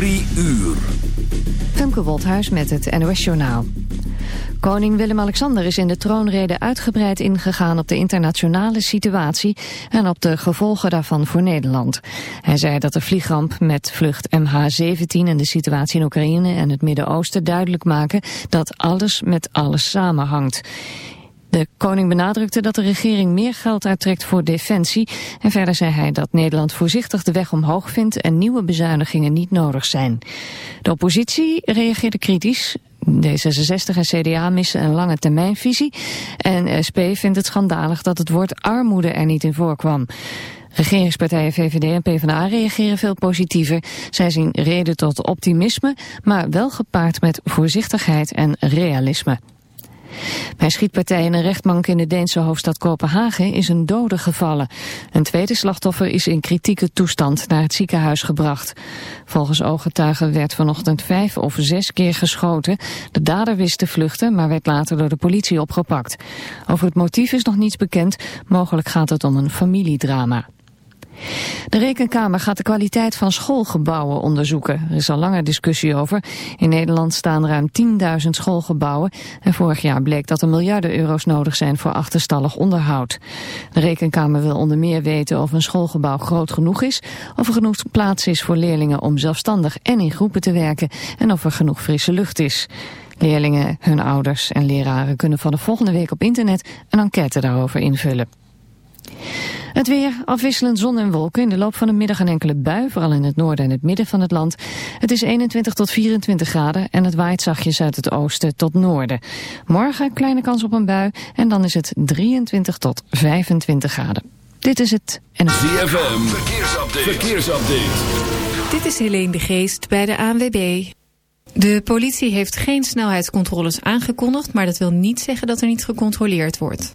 Drie uur. Femke Wolthuis met het NOS Journaal. Koning Willem-Alexander is in de troonrede uitgebreid ingegaan op de internationale situatie en op de gevolgen daarvan voor Nederland. Hij zei dat de vliegramp met vlucht MH17 en de situatie in Oekraïne en het Midden-Oosten duidelijk maken dat alles met alles samenhangt. De koning benadrukte dat de regering meer geld uittrekt voor defensie. En verder zei hij dat Nederland voorzichtig de weg omhoog vindt en nieuwe bezuinigingen niet nodig zijn. De oppositie reageerde kritisch. D66 en CDA missen een lange termijnvisie. En SP vindt het schandalig dat het woord armoede er niet in voorkwam. Regeringspartijen VVD en PvdA reageren veel positiever. Zij zien reden tot optimisme, maar wel gepaard met voorzichtigheid en realisme. Bij schietpartij in een rechtbank in de Deense hoofdstad Kopenhagen is een dode gevallen. Een tweede slachtoffer is in kritieke toestand naar het ziekenhuis gebracht. Volgens ooggetuigen werd vanochtend vijf of zes keer geschoten. De dader wist te vluchten, maar werd later door de politie opgepakt. Over het motief is nog niets bekend. Mogelijk gaat het om een familiedrama. De Rekenkamer gaat de kwaliteit van schoolgebouwen onderzoeken. Er is al langer discussie over. In Nederland staan ruim 10.000 schoolgebouwen. En vorig jaar bleek dat er miljarden euro's nodig zijn voor achterstallig onderhoud. De Rekenkamer wil onder meer weten of een schoolgebouw groot genoeg is... of er genoeg plaats is voor leerlingen om zelfstandig en in groepen te werken... en of er genoeg frisse lucht is. Leerlingen, hun ouders en leraren kunnen van de volgende week op internet een enquête daarover invullen. Het weer, afwisselend zon en wolken. In de loop van de middag een enkele bui, vooral in het noorden en het midden van het land. Het is 21 tot 24 graden en het waait zachtjes uit het oosten tot noorden. Morgen kleine kans op een bui en dan is het 23 tot 25 graden. Dit is het en het... ZFM, verkeersupdate. verkeersupdate. Dit is Helene de Geest bij de ANWB. De politie heeft geen snelheidscontroles aangekondigd, maar dat wil niet zeggen dat er niet gecontroleerd wordt.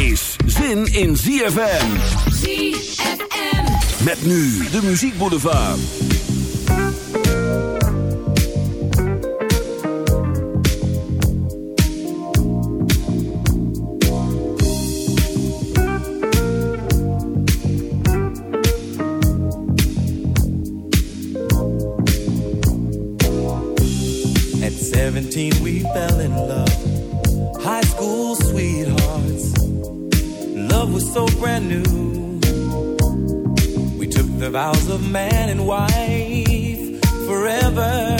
Is zin in ZFM. ZFM. Met nu de muziekboulevard. At 17 we fell in love. Love was so brand new the vows of man and wife forever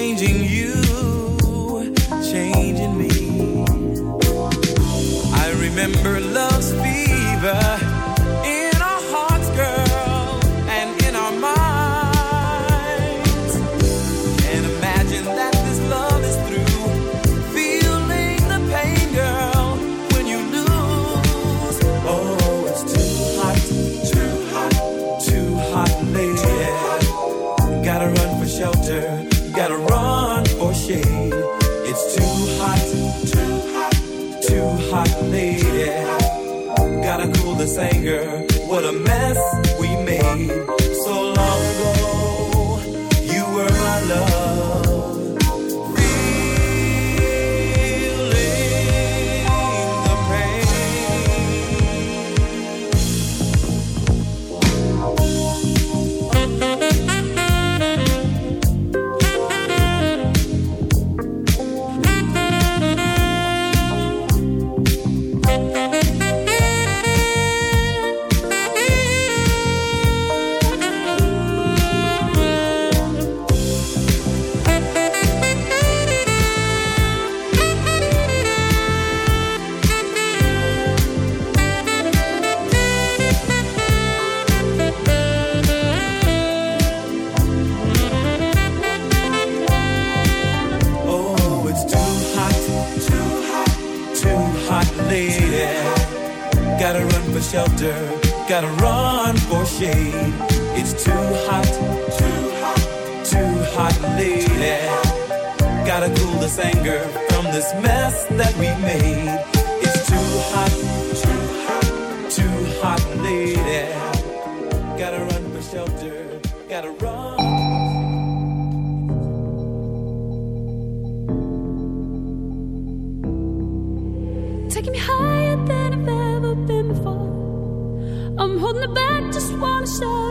changing you. anger, from this mess that we made. It's too hot, too hot, too hot, lady. Gotta run for shelter, gotta run. taking me higher than I've ever been before. I'm holding it back, just wanna shout.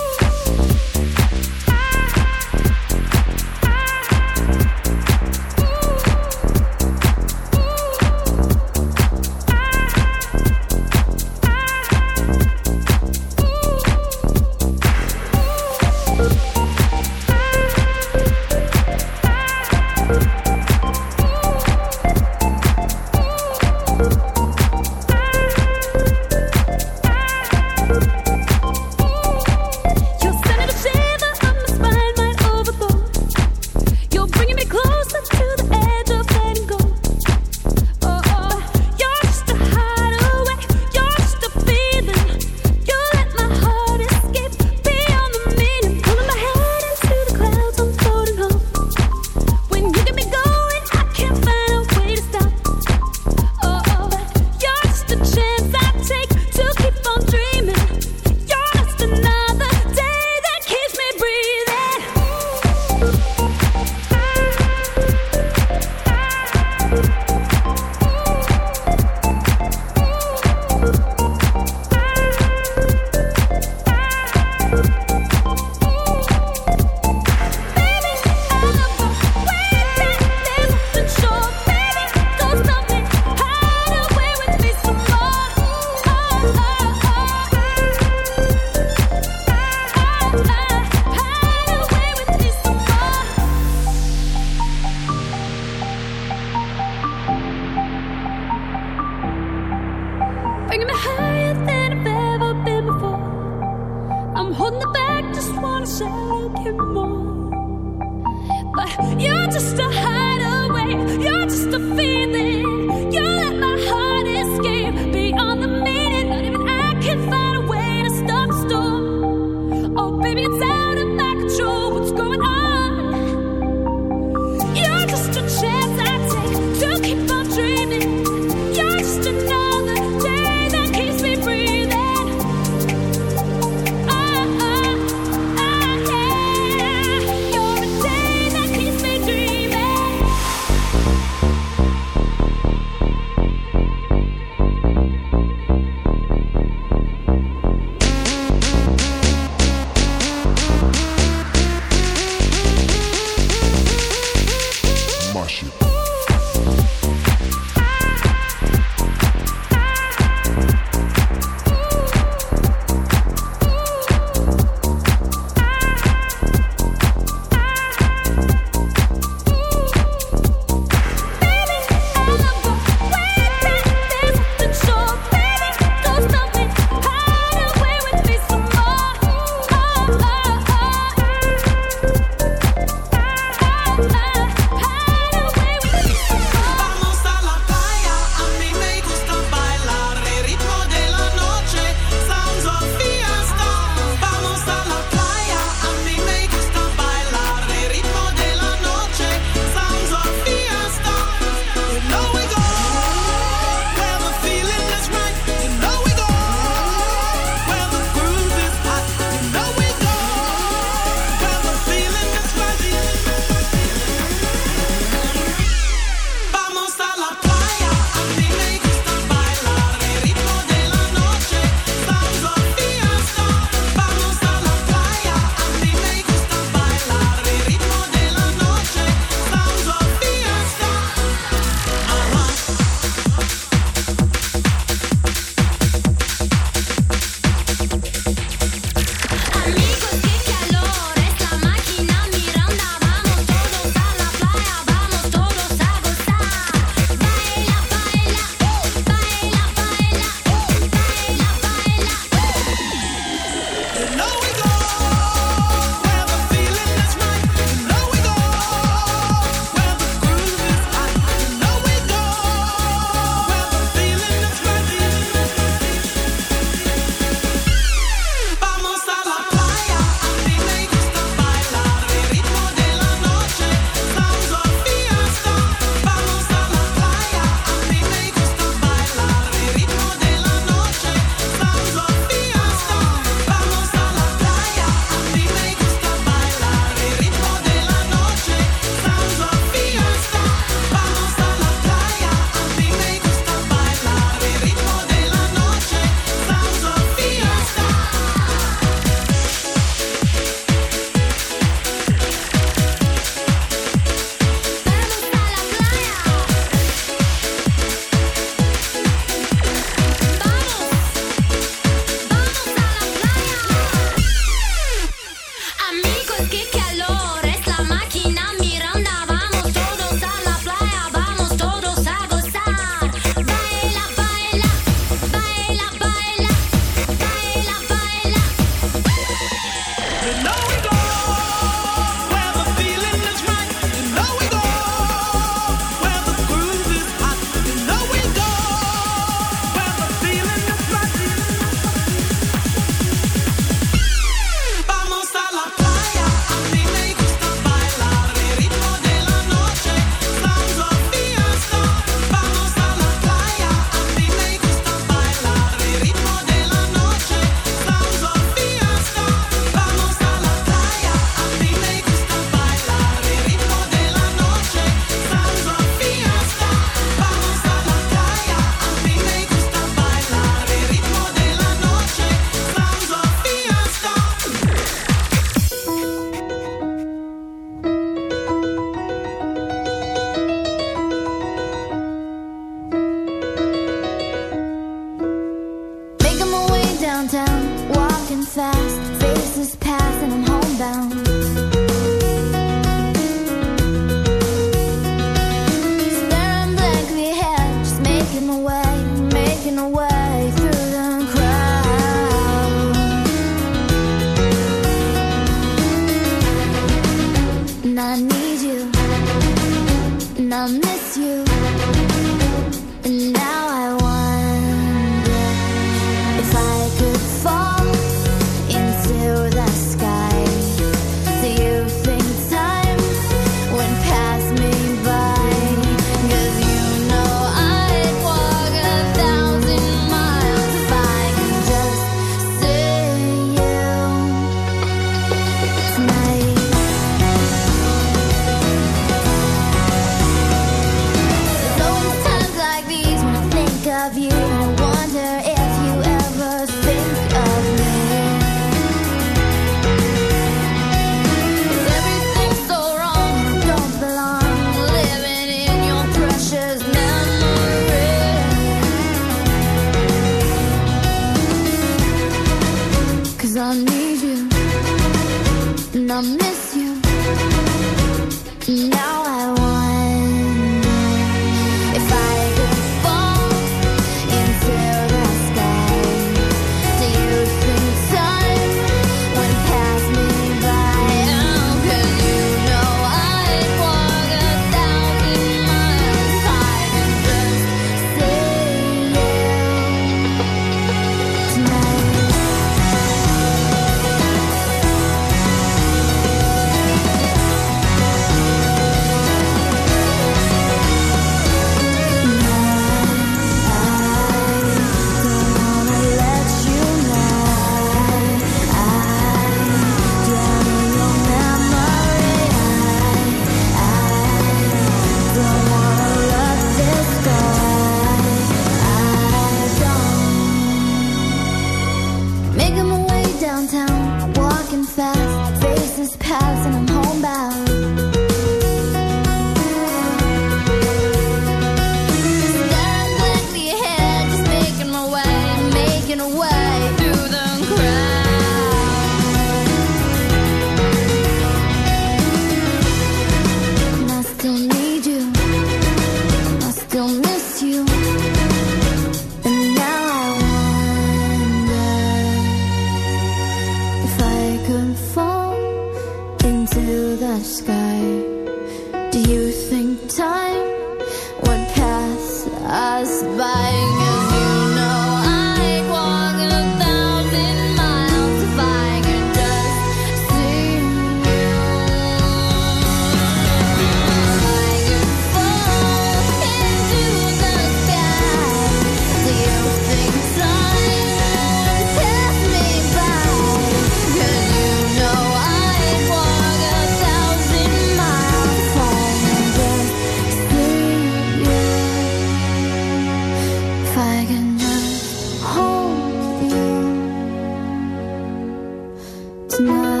Tonight.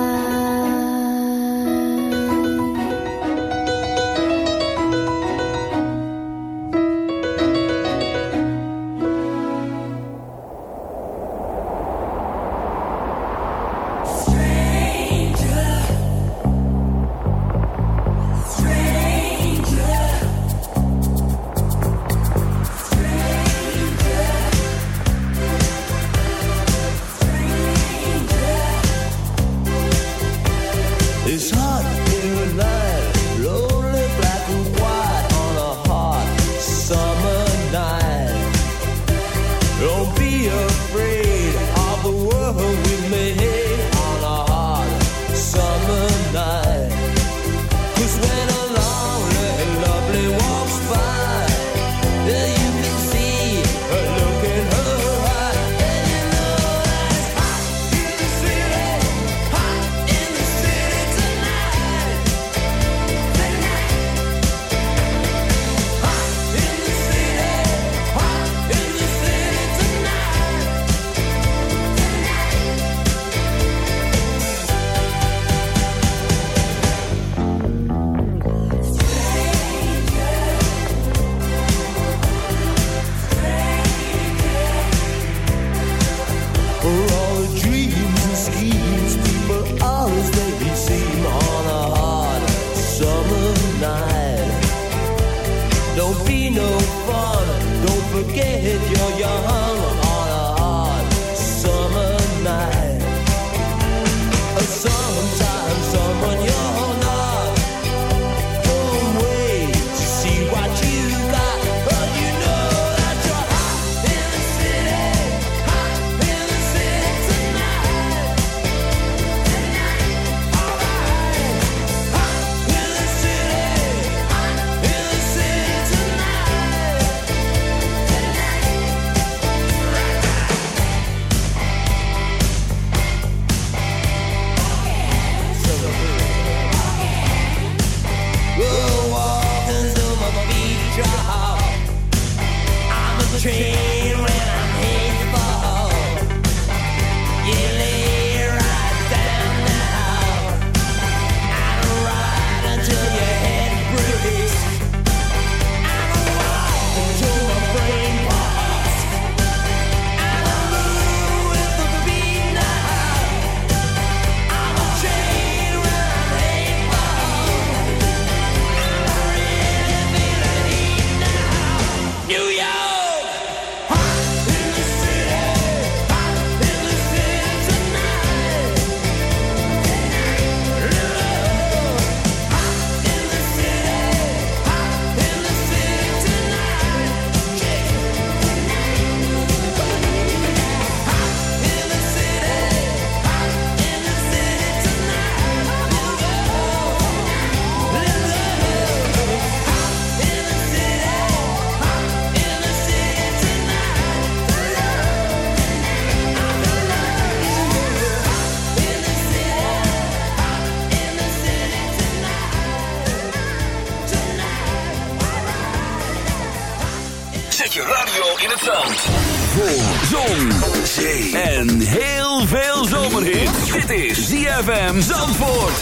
veel zomerhit. Dit is ZFM Zandvoort.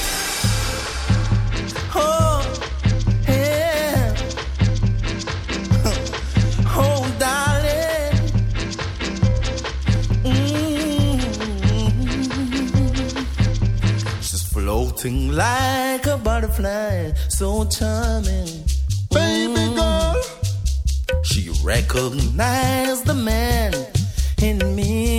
Oh, yeah. Oh, darling. Mm. She's floating like a butterfly, so charming. Baby girl. She recognized the man in me.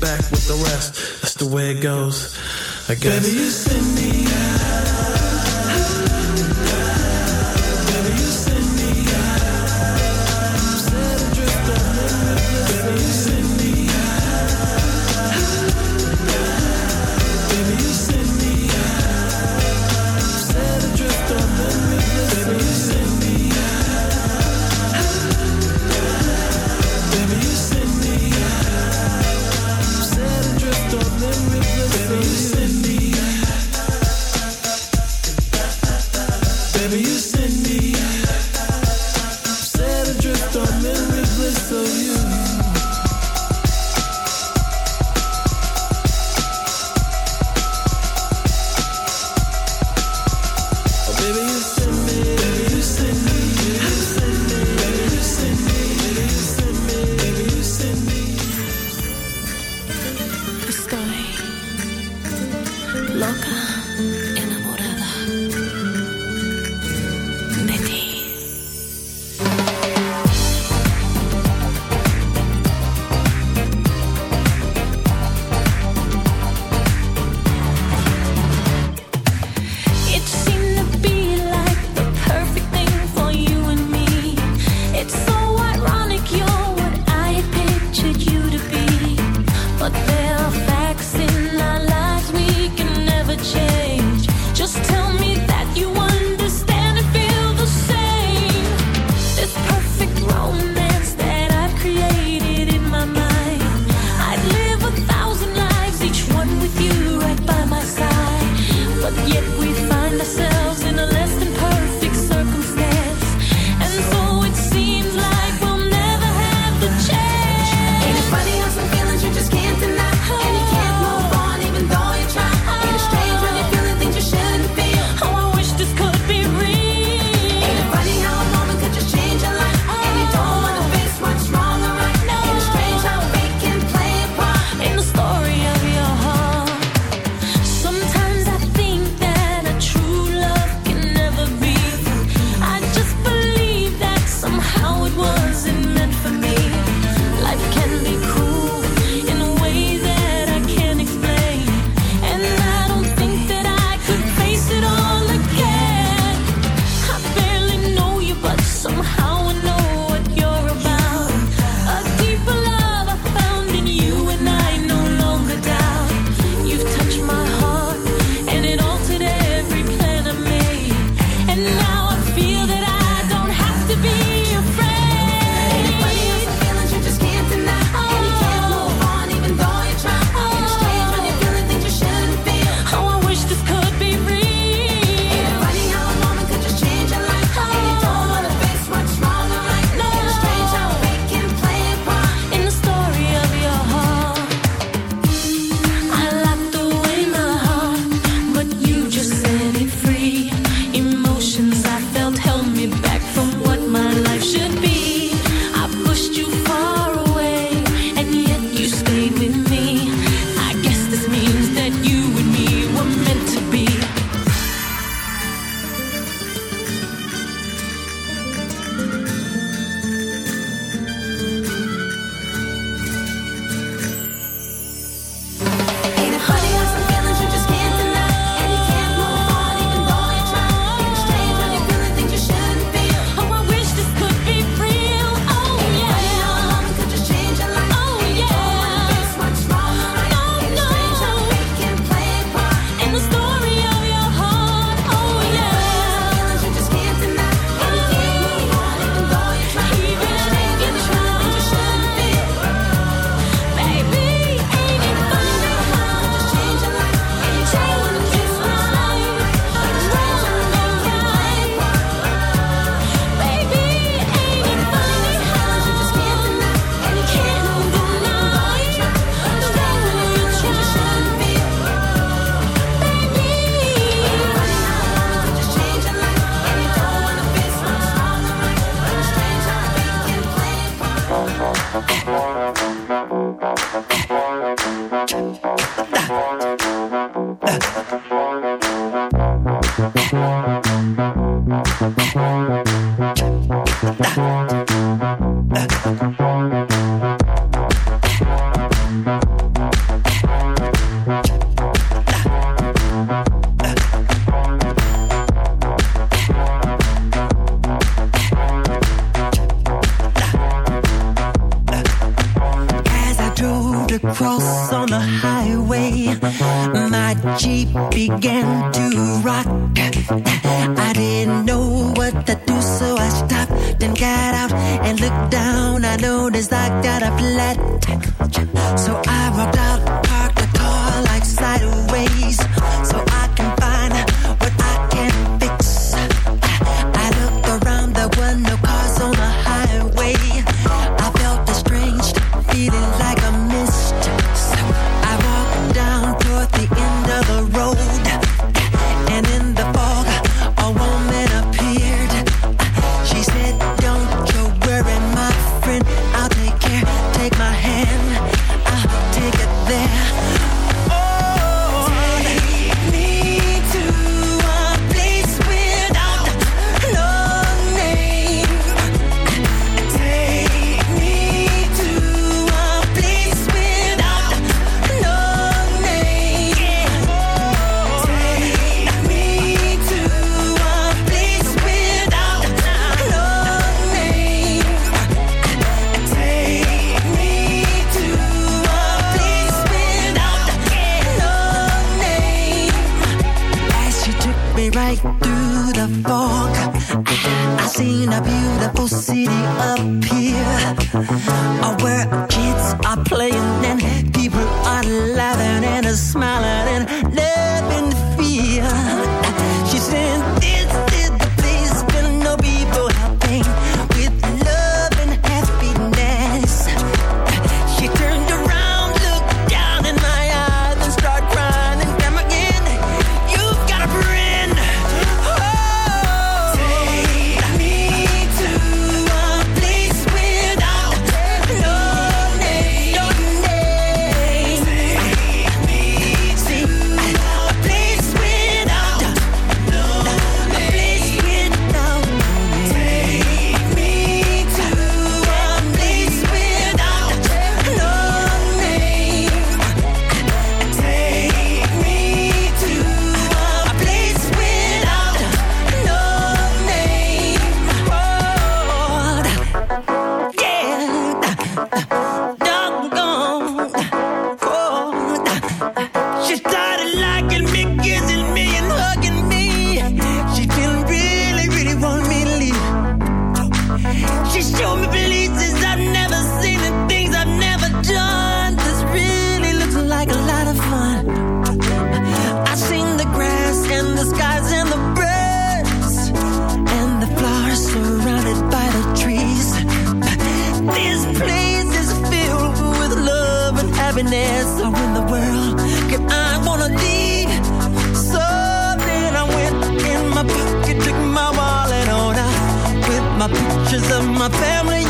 back with the rest. That's the way it goes, I guess. Baby, Baby, right through the fog. I seen a beautiful city up here, where kids are playing and people are laughing and smiling and living fear. She said, this. pictures of my family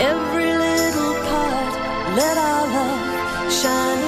every little part. Let our love shine.